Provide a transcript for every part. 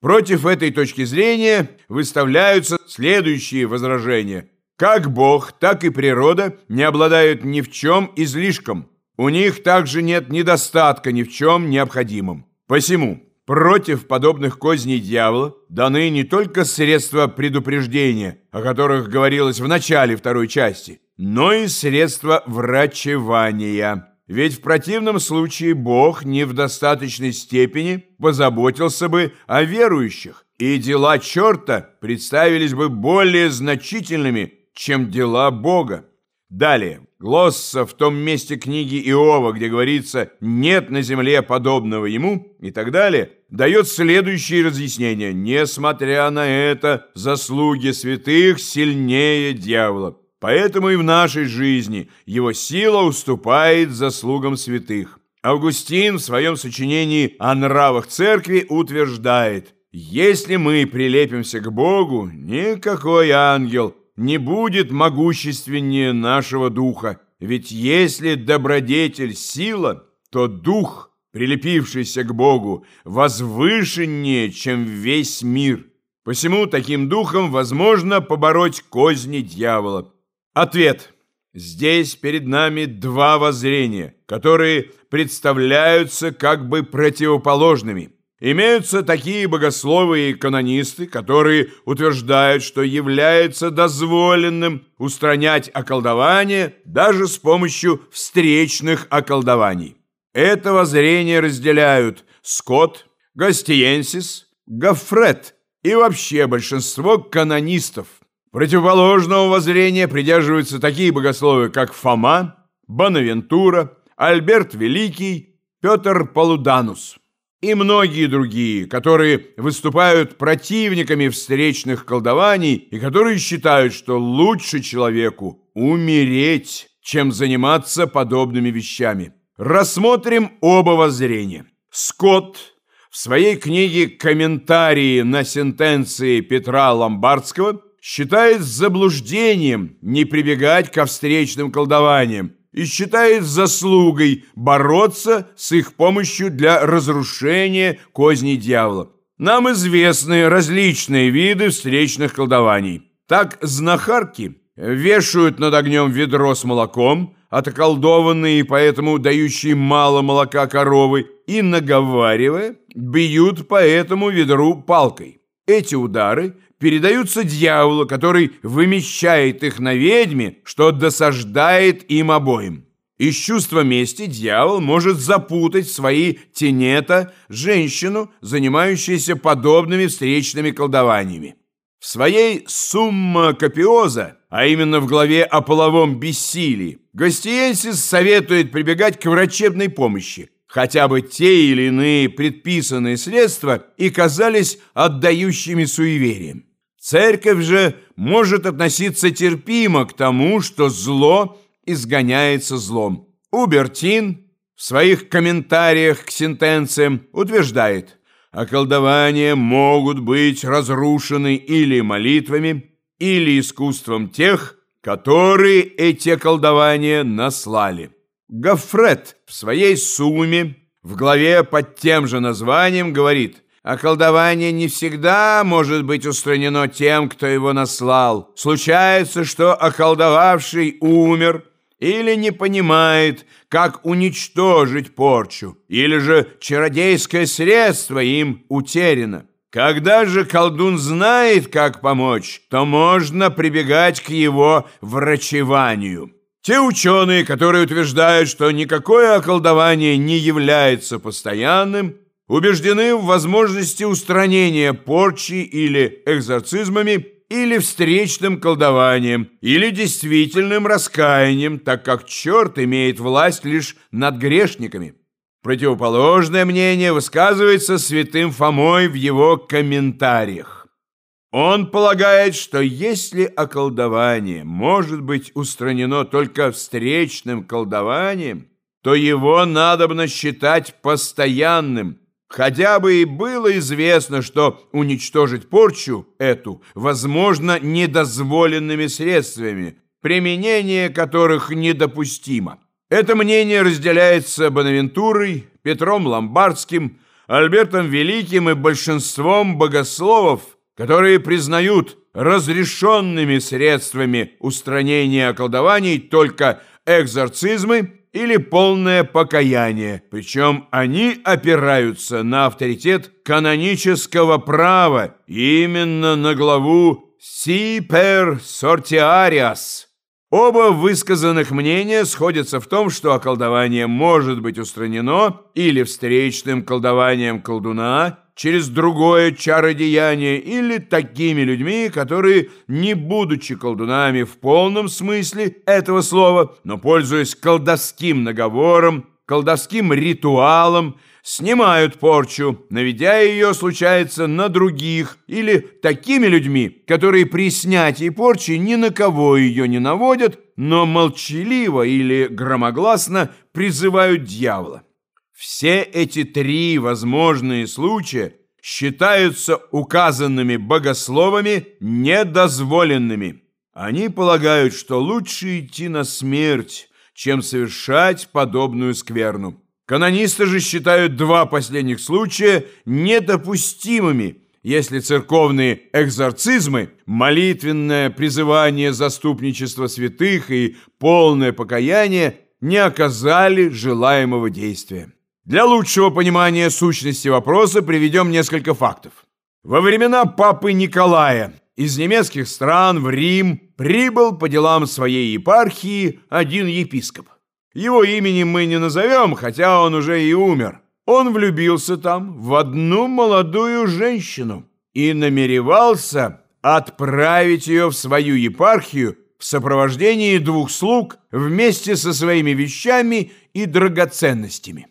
Против этой точки зрения выставляются следующие возражения. Как Бог, так и природа не обладают ни в чем излишком. У них также нет недостатка ни в чем необходимом. Посему против подобных козней дьявола даны не только средства предупреждения, о которых говорилось в начале второй части, но и средства врачевания. Ведь в противном случае Бог не в достаточной степени позаботился бы о верующих, и дела черта представились бы более значительными, чем дела Бога. Далее, Глосса в том месте книги Иова, где говорится «нет на земле подобного ему» и так далее, дает следующие разъяснения. Несмотря на это, заслуги святых сильнее дьявола. Поэтому и в нашей жизни его сила уступает заслугам святых. Августин в своем сочинении о нравах церкви утверждает, если мы прилепимся к Богу, никакой ангел не будет могущественнее нашего духа. Ведь если добродетель – сила, то дух, прилепившийся к Богу, возвышеннее, чем весь мир. Посему таким духом возможно побороть козни дьявола. Ответ. Здесь перед нами два воззрения, которые представляются как бы противоположными. Имеются такие богословы и канонисты, которые утверждают, что является дозволенным устранять околдование даже с помощью встречных околдований. Это воззрение разделяют Скотт, Гастиенсис, Гофрет и вообще большинство канонистов. Противоположного воззрения придерживаются такие богословы, как Фома, Бонавентура, Альберт Великий, Петр Полуданус и многие другие, которые выступают противниками встречных колдований и которые считают, что лучше человеку умереть, чем заниматься подобными вещами. Рассмотрим оба воззрения. Скотт в своей книге «Комментарии на сентенции Петра Ломбардского» считает заблуждением не прибегать ко встречным колдованиям и считает заслугой бороться с их помощью для разрушения козней дьявола. Нам известны различные виды встречных колдований. Так знахарки вешают над огнем ведро с молоком, отоколдованные и поэтому дающие мало молока коровы, и, наговаривая, бьют по этому ведру палкой. Эти удары передаются дьяволу, который вымещает их на ведьме, что досаждает им обоим. Из чувства мести дьявол может запутать в свои тенета женщину, занимающуюся подобными встречными колдованиями. В своей «Сумма капиоза», а именно в главе о половом бессилии, Гостиенсис советует прибегать к врачебной помощи, хотя бы те или иные предписанные средства и казались отдающими суеверием. Церковь же может относиться терпимо к тому, что зло изгоняется злом. Убертин в своих комментариях к сентенциям утверждает, околдования могут быть разрушены или молитвами, или искусством тех, которые эти околдования наслали. Гофрет в своей сумме в главе под тем же названием говорит – Околдование не всегда может быть устранено тем, кто его наслал. Случается, что околдовавший умер или не понимает, как уничтожить порчу, или же чародейское средство им утеряно. Когда же колдун знает, как помочь, то можно прибегать к его врачеванию. Те ученые, которые утверждают, что никакое околдование не является постоянным, убеждены в возможности устранения порчи или экзорцизмами, или встречным колдованием, или действительным раскаянием, так как черт имеет власть лишь над грешниками. Противоположное мнение высказывается святым Фомой в его комментариях. Он полагает, что если околдование может быть устранено только встречным колдованием, то его надобно считать постоянным, Хотя бы и было известно, что уничтожить порчу эту возможно недозволенными средствами, применение которых недопустимо. Это мнение разделяется Бонавентурой, Петром Ломбардским, Альбертом Великим и большинством богословов, которые признают разрешенными средствами устранения околдований только экзорцизмы или полное покаяние, причем они опираются на авторитет канонического права, именно на главу «Si per sortiarias». Оба высказанных мнения сходятся в том, что околдование может быть устранено или встречным колдованием колдуна, через другое чародеяние или такими людьми, которые, не будучи колдунами в полном смысле этого слова, но пользуясь колдовским наговором, колдовским ритуалом, снимают порчу, наведя ее, случается, на других, или такими людьми, которые при снятии порчи ни на кого ее не наводят, но молчаливо или громогласно призывают дьявола. Все эти три возможные случая считаются указанными богословами недозволенными. Они полагают, что лучше идти на смерть, чем совершать подобную скверну. Канонисты же считают два последних случая недопустимыми, если церковные экзорцизмы, молитвенное призывание заступничества святых и полное покаяние не оказали желаемого действия. Для лучшего понимания сущности вопроса приведем несколько фактов. Во времена папы Николая из немецких стран в Рим прибыл по делам своей епархии один епископ. Его имени мы не назовем, хотя он уже и умер. Он влюбился там в одну молодую женщину и намеревался отправить ее в свою епархию в сопровождении двух слуг вместе со своими вещами и драгоценностями.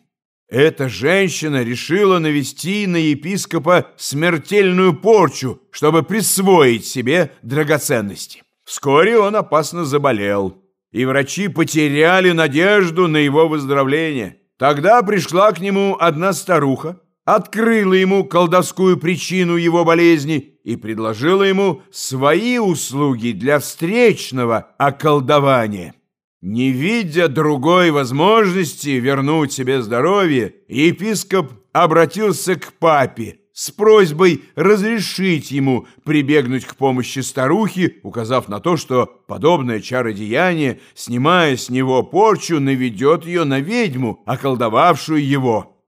Эта женщина решила навести на епископа смертельную порчу, чтобы присвоить себе драгоценности. Вскоре он опасно заболел, и врачи потеряли надежду на его выздоровление. Тогда пришла к нему одна старуха, открыла ему колдовскую причину его болезни и предложила ему свои услуги для встречного околдования. Не видя другой возможности вернуть себе здоровье, епископ обратился к папе с просьбой разрешить ему прибегнуть к помощи старухи, указав на то, что подобное чародеяние, снимая с него порчу, наведет ее на ведьму, околдовавшую его.